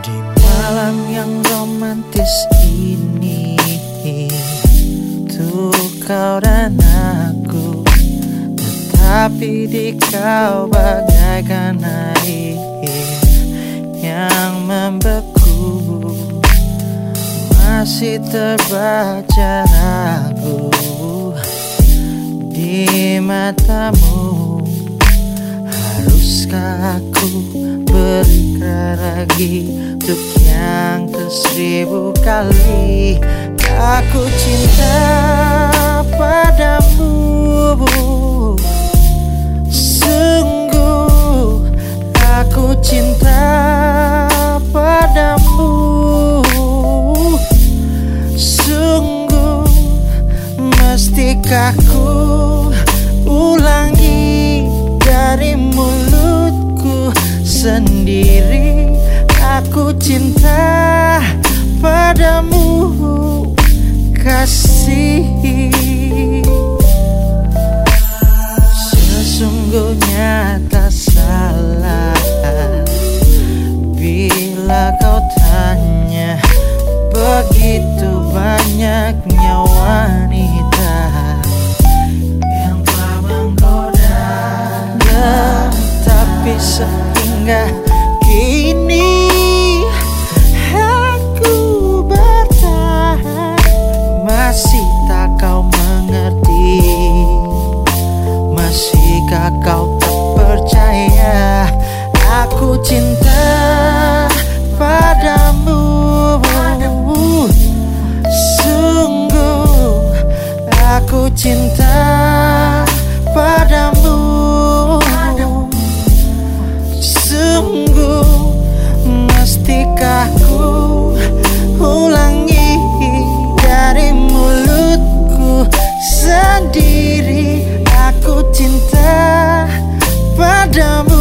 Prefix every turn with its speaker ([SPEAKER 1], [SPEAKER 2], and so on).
[SPEAKER 1] Di malam yang romantis ini Tuh kau dan aku Tetapi di kau bagaikan air Yang membeku. Masih terbaca ragu Di matamu. Haruskah aku berikrar lagi Untuk yang ke seribu kali. Aku cinta padamu padamu kasih Sesungguhnya tak salah Bila kau tanya. Begitu banyaknya wanita Yang telah menggoda. Tetapi sehingga cinta padamu. Sungguh mestikah ku ulangi dari mulutku sendiri. Aku cinta padamu